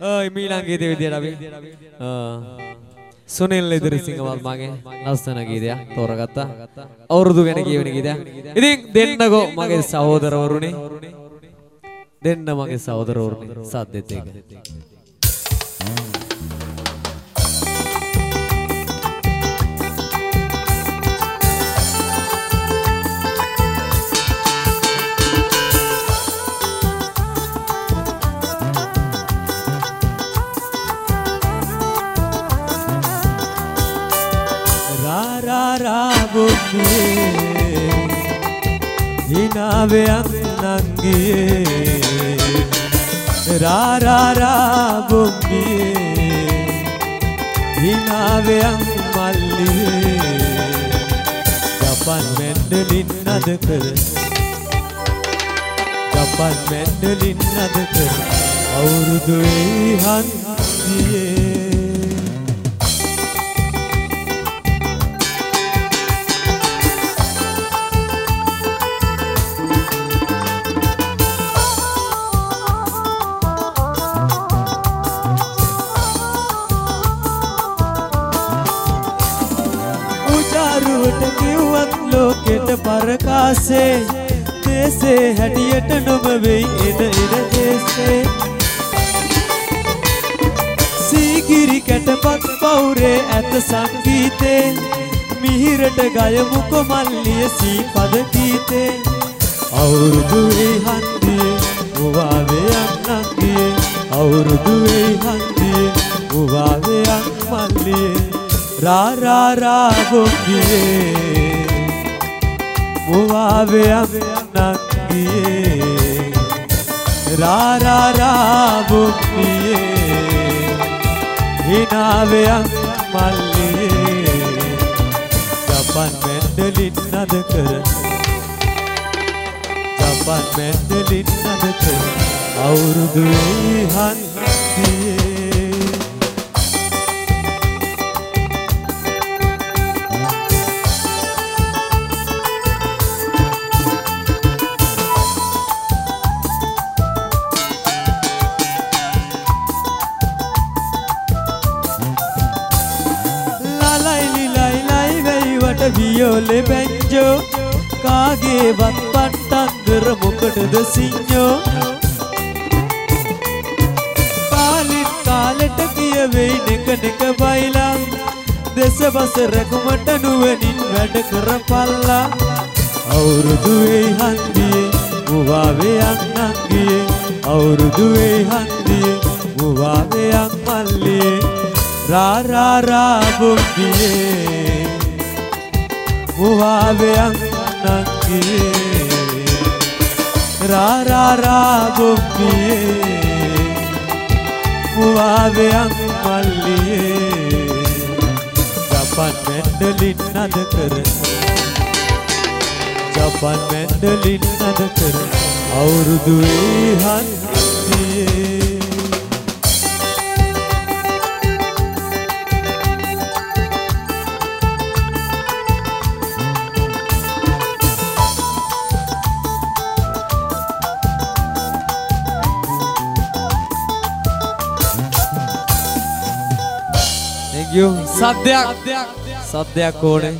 ඔය මීලං ගීතේ විදියට අපි ආ, සුනිල් ඉදිරිසිංහ මල්මාගේ ලස්සන ගීතයක් තෝරගත්තා. අවුරුදු ගැන කියවෙන ගීතයක්. ඉතින් දෙන්නකෝ මගේ සහෝදරවරුනි. දෙන්න මගේ සහෝදරවරුනි සද්දෙත් එක. රා බොම්බියේ හිනාවයන් නංගියේ රා රා රා බොම්බියේ. හිනාවයන් මල්ලියේ ජපන් මැන්ඩලින් නද කර ජපන් මැන්ඩලින් නද කර අවුරුදු හන්දියේ උචාරුවට කිව්වත් ලෝකෙට පරකාසේ දේසේ හැටියට නොම වෙයි එන එන දේසේ. සීගිරි කැටපත් පවුරේ ඇත සංගීතේ මිහිරට ගයමුකො මල්ලිය සීපද ගීතේ. අවුරුදු ඒ හන්දියේ මුවාවේ අන්නන්දියේ අවුරුදු රා රා රා බොම්බියේ මුවාවේ අන්නන්දියේ රා රා රා බොම්බියේ හිනාවේ අන් මල්ලියේ ජපන් මැන්ඩලින් නද කර. ජපන් මැන්ඩලින් නද කර. අවුරුදු හන්දියේ ලලයිලි වියෝලෙ බැංජෝ. කාගේවත් පට්ටන්දර මොකටද සිංහෝ? කාලිත් කාලෙට කියවෙයි නෙක නෙක බයිලා දෙසබස රැකුමට නුවනින් වැඩ කරපල්ලා. අවුරුදුවේ හන්දියේ මුවාවේ අන්නන්ගියේ අවුරුදුවේ හන්දියේ මුවාවේ අම්මල්ලියේ. රා රා රා බොම්බියේ මුවාවේ අන්නන්ගියේ රා රා රා බොම්බියේ මුවාවේ අම්මල්ලියේ ජපන් මැන්ඩලින් නද කර ජපන් මැන්ඩලින් නද කර අවුරුදු ඒ සද්දයක් සද්දයක් ඕනේ.